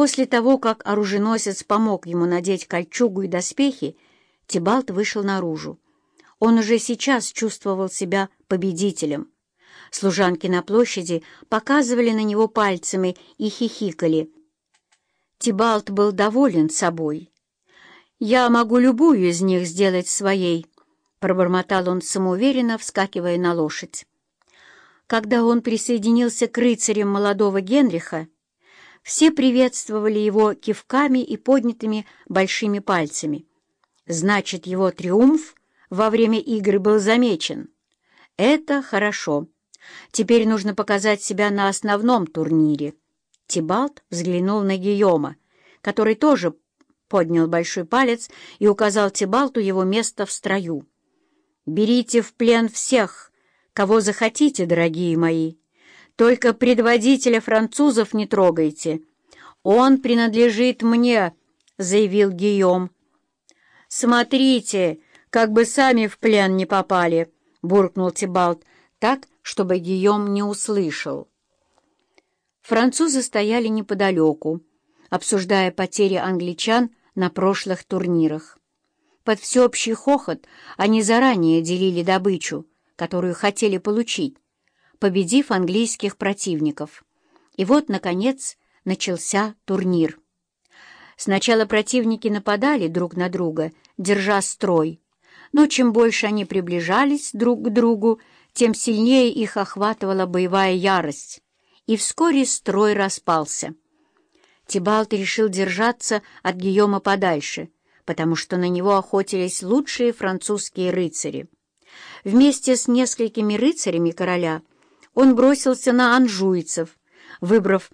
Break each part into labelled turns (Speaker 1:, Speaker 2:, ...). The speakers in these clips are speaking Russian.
Speaker 1: После того, как оруженосец помог ему надеть кольчугу и доспехи, Тибалт вышел наружу. Он уже сейчас чувствовал себя победителем. Служанки на площади показывали на него пальцами и хихикали. Тибалт был доволен собой. «Я могу любую из них сделать своей», — пробормотал он самоуверенно, вскакивая на лошадь. Когда он присоединился к рыцарям молодого Генриха, все приветствовали его кивками и поднятыми большими пальцами. Значит, его триумф во время игры был замечен. Это хорошо. Теперь нужно показать себя на основном турнире. Тибалт взглянул на Гийома, который тоже поднял большой палец и указал Тибалту его место в строю. «Берите в плен всех, кого захотите, дорогие мои. Только предводителя французов не трогайте. Он принадлежит мне», — заявил Гийом. «Смотрите, как бы сами в плен не попали», — буркнул Тибалт так, чтобы Гийом не услышал. Французы стояли неподалеку, обсуждая потери англичан на прошлых турнирах. Под всеобщий хохот они заранее делили добычу, которую хотели получить, победив английских противников. И вот, наконец, начался турнир. Сначала противники нападали друг на друга, держа строй, но чем больше они приближались друг к другу, тем сильнее их охватывала боевая ярость, и вскоре строй распался. Тибалт решил держаться от Гийома подальше, потому что на него охотились лучшие французские рыцари. Вместе с несколькими рыцарями короля он бросился на анжуйцев, выбрав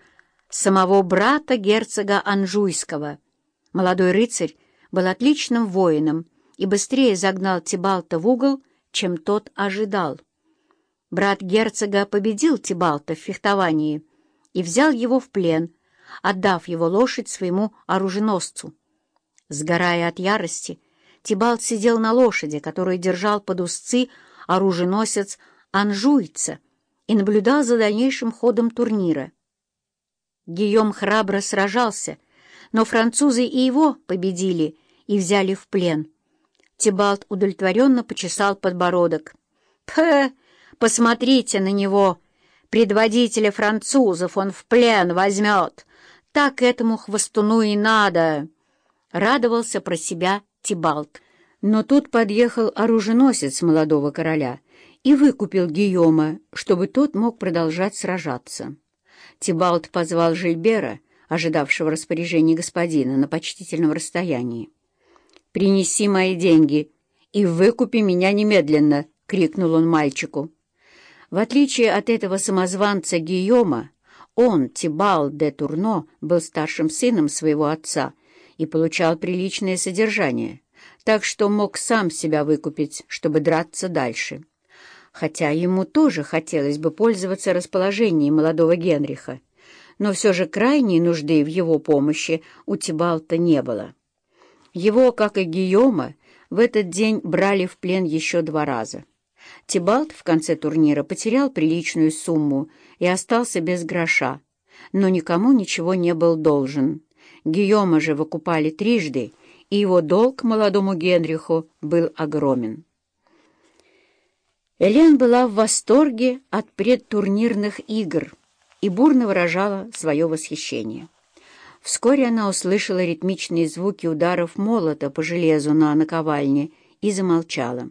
Speaker 1: самого брата герцога Анжуйского. Молодой рыцарь был отличным воином и быстрее загнал Тибалта в угол, чем тот ожидал. Брат герцога победил Тибалта в фехтовании и взял его в плен, отдав его лошадь своему оруженосцу. Сгорая от ярости, Тибалт сидел на лошади, которую держал под узцы оруженосец Анжуйца, и наблюдал за дальнейшим ходом турнира. Гийом храбро сражался, но французы и его победили и взяли в плен. Тибалт удовлетворенно почесал подбородок. «Пэ!» Посмотрите на него! Предводителя французов он в плен возьмет! Так этому хвостуну и надо!» Радовался про себя Тибалт. Но тут подъехал оруженосец молодого короля и выкупил Гийома, чтобы тот мог продолжать сражаться. Тибалт позвал Жильбера, ожидавшего распоряжения господина, на почтительном расстоянии. «Принеси мои деньги и выкупи меня немедленно!» — крикнул он мальчику. В отличие от этого самозванца Гийома, он, Тибал де Турно, был старшим сыном своего отца и получал приличное содержание, так что мог сам себя выкупить, чтобы драться дальше. Хотя ему тоже хотелось бы пользоваться расположением молодого Генриха, но все же крайней нужды в его помощи у Тибалта не было. Его, как и Гийома, в этот день брали в плен еще два раза. Тибалт в конце турнира потерял приличную сумму и остался без гроша, но никому ничего не был должен. Гийома же выкупали трижды, и его долг молодому Генриху был огромен. Элен была в восторге от предтурнирных игр и бурно выражала свое восхищение. Вскоре она услышала ритмичные звуки ударов молота по железу на наковальне и замолчала.